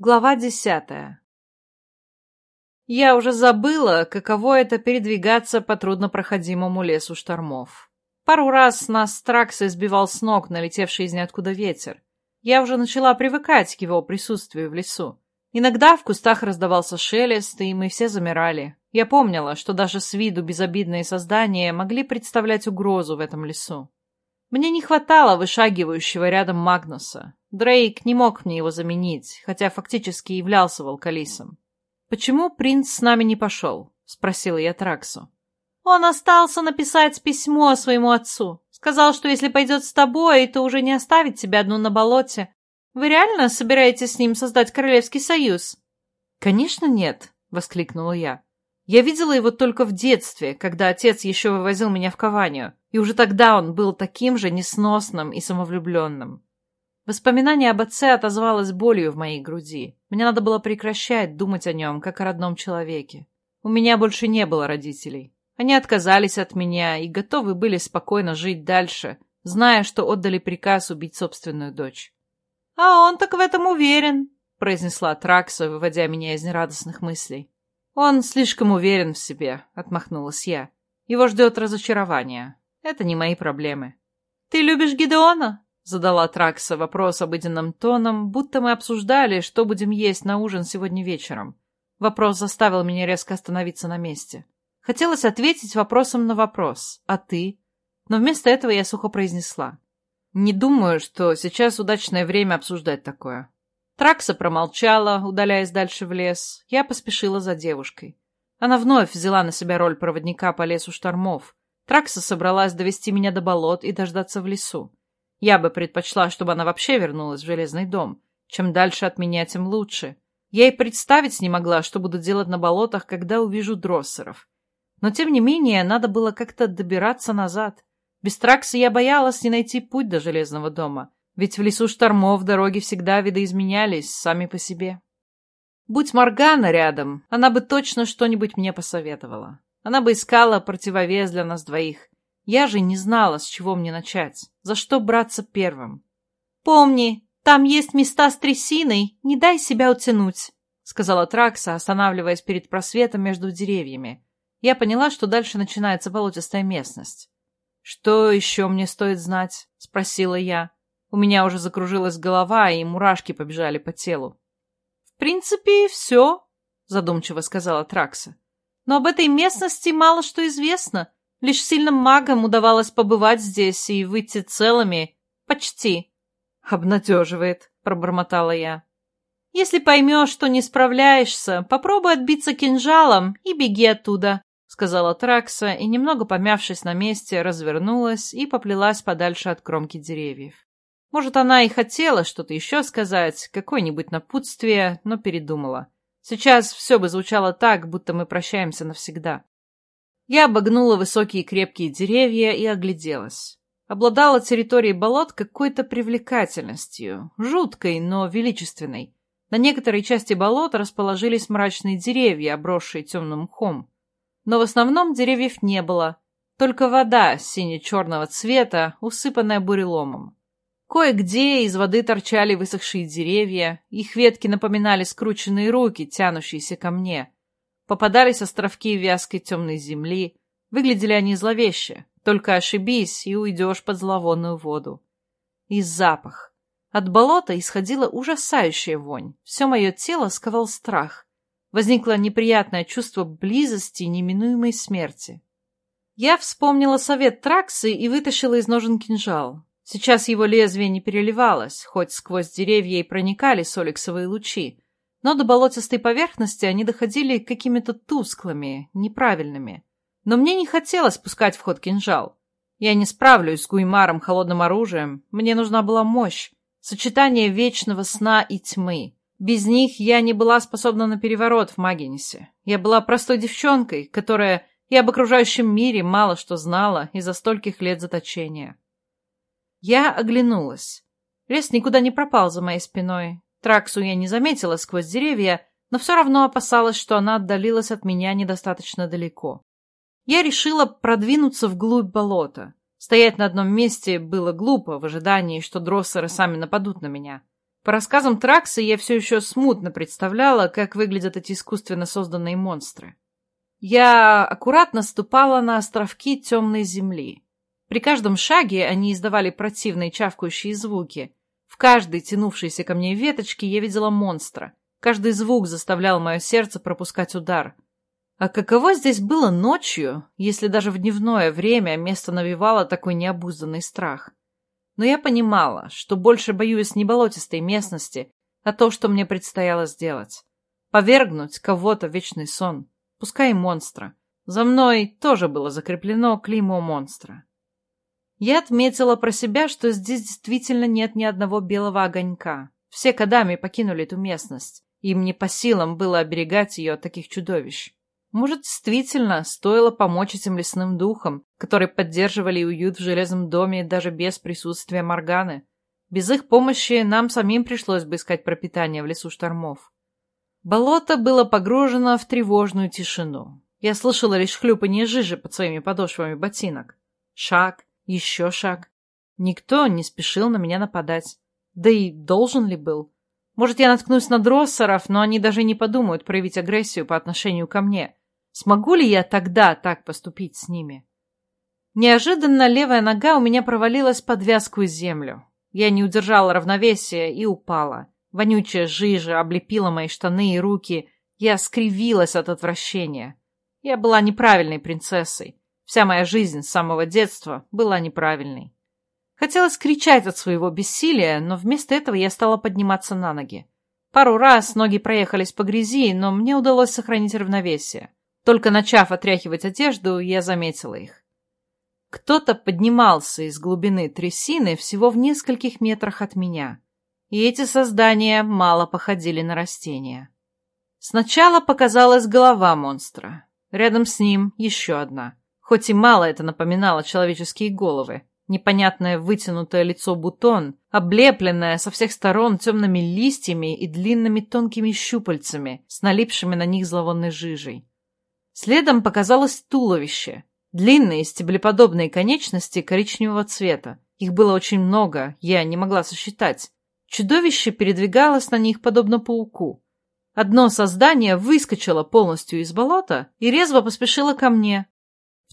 Глава десятая Я уже забыла, каково это передвигаться по труднопроходимому лесу штормов. Пару раз нас с Траксой сбивал с ног налетевший из ниоткуда ветер. Я уже начала привыкать к его присутствию в лесу. Иногда в кустах раздавался шелест, и мы все замирали. Я помнила, что даже с виду безобидные создания могли представлять угрозу в этом лесу. Мне не хватало вышагивающего рядом Магнуса. Дрейк не мог мне его заменить, хотя фактически являлся волкалисом. «Почему принц с нами не пошел?» — спросила я Траксу. «Он остался написать письмо своему отцу. Сказал, что если пойдет с тобой, то уже не оставит тебя одну на болоте. Вы реально собираетесь с ним создать Королевский союз?» «Конечно нет», — воскликнула я. Я видела его только в детстве, когда отец еще вывозил меня в Каванию, и уже тогда он был таким же несносным и самовлюбленным. Воспоминание об отце отозвалось болью в моей груди. Мне надо было прекращать думать о нем, как о родном человеке. У меня больше не было родителей. Они отказались от меня и готовы были спокойно жить дальше, зная, что отдали приказ убить собственную дочь. «А он так в этом уверен», — произнесла Тракса, выводя меня из нерадостных мыслей. «Он слишком уверен в себе», — отмахнулась я. «Его ждет разочарование. Это не мои проблемы». «Ты любишь Гидеона?» — задала Тракса вопрос обыденным тоном, будто мы обсуждали, что будем есть на ужин сегодня вечером. Вопрос заставил меня резко остановиться на месте. Хотелось ответить вопросом на вопрос «А ты?», но вместо этого я сухо произнесла. «Не думаю, что сейчас удачное время обсуждать такое. Тракса промолчала, удаляясь дальше в лес. Я поспешила за девушкой. Она вновь взяла на себя роль проводника по лесу штормов. Тракса собралась довести меня до болот и дождаться в лесу. Я бы предпочла, чтобы она вообще вернулась в железный дом. Чем дальше от меня, тем лучше. Я и представить не могла, что буду делать на болотах, когда увижу дроссеров. Но, тем не менее, надо было как-то добираться назад. Без Тракса я боялась не найти путь до железного дома. Ведь в лесу штормов дороги всегда видоизменялись сами по себе. Будь Моргана рядом, она бы точно что-нибудь мне посоветовала. Она бы искала противовес для нас двоих. Я же не знала, с чего мне начать, за что браться первым. «Помни, там есть места с трясиной, не дай себя утянуть», — сказала Тракса, останавливаясь перед просветом между деревьями. Я поняла, что дальше начинается болотистая местность. «Что еще мне стоит знать?» — спросила я. У меня уже закружилась голова, и мурашки побежали по телу. «В принципе, все», — задумчиво сказала Тракса. «Но об этой местности мало что известно. Лишь сильным магам удавалось побывать здесь и выйти целыми. Почти». «Обнадеживает», — пробормотала я. «Если поймешь, что не справляешься, попробуй отбиться кинжалом и беги оттуда», — сказала Тракса, и, немного помявшись на месте, развернулась и поплелась подальше от кромки деревьев. Может, она и хотела что-то еще сказать, какое-нибудь напутствие, но передумала. Сейчас все бы звучало так, будто мы прощаемся навсегда. Я обогнула высокие крепкие деревья и огляделась. Обладала территорией болот какой-то привлекательностью, жуткой, но величественной. На некоторой части болот расположились мрачные деревья, обросшие темным мхом. Но в основном деревьев не было, только вода сине-черного цвета, усыпанная буреломом. Кое-где из воды торчали высохшие деревья, их ветки напоминали скрученные руки, тянущиеся ко мне. Попадались островки вязкой темной земли. Выглядели они зловеще, только ошибись и уйдешь под зловонную воду. И запах. От болота исходила ужасающая вонь. Все мое тело сковал страх. Возникло неприятное чувство близости и неминуемой смерти. Я вспомнила совет Траксы и вытащила из ножен кинжал. Сейчас его лезвие не переливалось, хоть сквозь деревья и проникали соликсовые лучи, но до болотистой поверхности они доходили какими-то тусклыми, неправильными. Но мне не хотелось пускать в ход кинжал. Я не справлюсь с Гуймаром холодным оружием, мне нужна была мощь, сочетание вечного сна и тьмы. Без них я не была способна на переворот в Магенесе. Я была простой девчонкой, которая и об окружающем мире мало что знала из-за стольких лет заточения. Я оглянулась. Лес никуда не пропал за моей спиной. Траксу я не заметила сквозь деревья, но все равно опасалась, что она отдалилась от меня недостаточно далеко. Я решила продвинуться вглубь болота. Стоять на одном месте было глупо в ожидании, что дроссеры сами нападут на меня. По рассказам Тракса я все еще смутно представляла, как выглядят эти искусственно созданные монстры. Я аккуратно ступала на островки темной земли. При каждом шаге они издавали противные чавкающие звуки. В каждой тянувшейся ко мне веточке я видела монстра. Каждый звук заставлял мое сердце пропускать удар. А каково здесь было ночью, если даже в дневное время место навевало такой необузданный страх? Но я понимала, что больше боюсь не болотистой местности, а то, что мне предстояло сделать. Повергнуть кого-то в вечный сон, пускай и монстра. За мной тоже было закреплено клеймо монстра. Я отметила про себя, что здесь действительно нет ни одного белого огонька. Все кадами покинули эту местность. Им не по силам было оберегать ее от таких чудовищ. Может, действительно, стоило помочь этим лесным духам, которые поддерживали уют в железном доме даже без присутствия Морганы. Без их помощи нам самим пришлось бы искать пропитание в лесу штормов. Болото было погружено в тревожную тишину. Я слышала лишь хлюпанье жижи под своими подошвами ботинок. Шаг, еще шаг. Никто не спешил на меня нападать. Да и должен ли был? Может, я наткнусь на дроссеров, но они даже не подумают проявить агрессию по отношению ко мне. Смогу ли я тогда так поступить с ними? Неожиданно левая нога у меня провалилась под вязкую землю. Я не удержала равновесия и упала. Вонючая жижа облепила мои штаны и руки. Я скривилась от отвращения. Я была неправильной принцессой. Вся моя жизнь с самого детства была неправильной. Хотелось кричать от своего бессилия, но вместо этого я стала подниматься на ноги. Пару раз ноги проехались по грязи, но мне удалось сохранить равновесие. Только начав отряхивать одежду, я заметила их. Кто-то поднимался из глубины трясины всего в нескольких метрах от меня. И эти создания мало походили на растения. Сначала показалась голова монстра. Рядом с ним еще одна. Хоть и мало это напоминало человеческие головы. Непонятное вытянутое лицо бутон, облепленное со всех сторон темными листьями и длинными тонкими щупальцами с налипшими на них зловонной жижей. Следом показалось туловище. Длинные стеблеподобные конечности коричневого цвета. Их было очень много, я не могла сосчитать. Чудовище передвигалось на них подобно пауку. Одно создание выскочило полностью из болота и резво поспешило ко мне.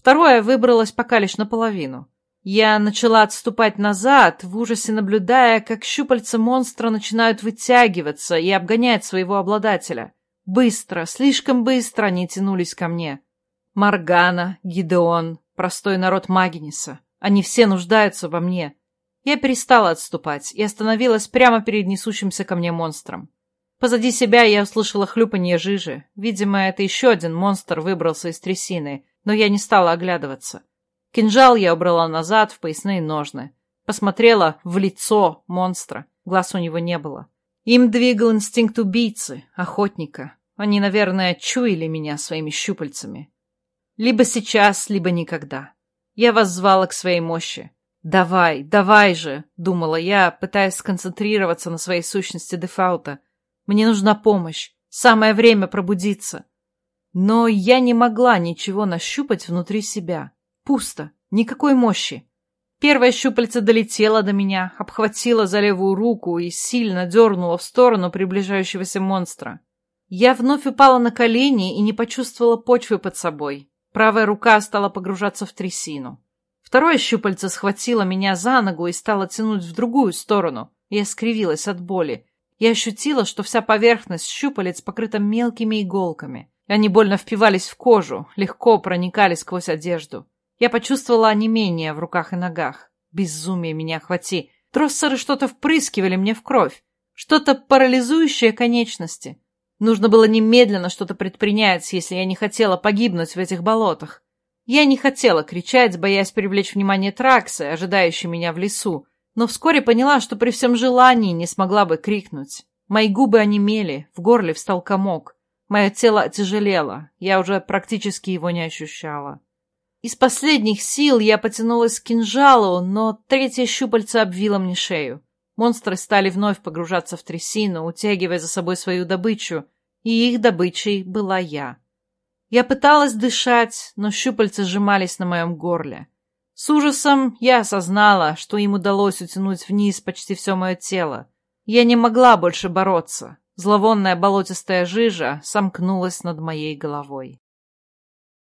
Второе выбралось пока лишь наполовину. Я начала отступать назад, в ужасе наблюдая, как щупальца монстра начинают вытягиваться и обгонять своего обладателя. Быстро, слишком быстро они тянулись ко мне. Маргана, Гидеон, простой народ Магиниса. Они все нуждаются во мне. Я перестала отступать и остановилась прямо перед несущимся ко мне монстром. Позади себя я услышала хлюпанье жижи. Видимо, это еще один монстр выбрался из трясины, но я не стала оглядываться. Кинжал я убрала назад в поясные ножны. Посмотрела в лицо монстра. Глаз у него не было. Им двигал инстинкт убийцы, охотника. Они, наверное, чуяли меня своими щупальцами. Либо сейчас, либо никогда. Я вас звала к своей мощи. «Давай, давай же!» — думала я, пытаясь сконцентрироваться на своей сущности дефаута. «Мне нужна помощь. Самое время пробудиться». Но я не могла ничего нащупать внутри себя. Пусто. Никакой мощи. Первое щупальце долетело до меня, обхватило за левую руку и сильно дернуло в сторону приближающегося монстра. Я вновь упала на колени и не почувствовала почвы под собой. Правая рука стала погружаться в трясину. Второе щупальце схватило меня за ногу и стало тянуть в другую сторону. Я скривилась от боли. Я ощутила, что вся поверхность щупалец покрыта мелкими иголками. Они больно впивались в кожу, легко проникали сквозь одежду. Я почувствовала онемение в руках и ногах. Безумие меня охвати. Троссеры что-то впрыскивали мне в кровь. Что-то парализующее конечности. Нужно было немедленно что-то предпринять, если я не хотела погибнуть в этих болотах. Я не хотела кричать, боясь привлечь внимание Траксы, ожидающей меня в лесу, но вскоре поняла, что при всем желании не смогла бы крикнуть. Мои губы онемели, в горле встал комок. Мое тело отяжелело, я уже практически его не ощущала. Из последних сил я потянулась к кинжалу, но третье щупальце обвило мне шею. Монстры стали вновь погружаться в трясину, утягивая за собой свою добычу, и их добычей была я. Я пыталась дышать, но щупальца сжимались на моем горле. С ужасом я осознала, что им удалось утянуть вниз почти все мое тело. Я не могла больше бороться. Зловонная болотистая жижа сомкнулась над моей головой.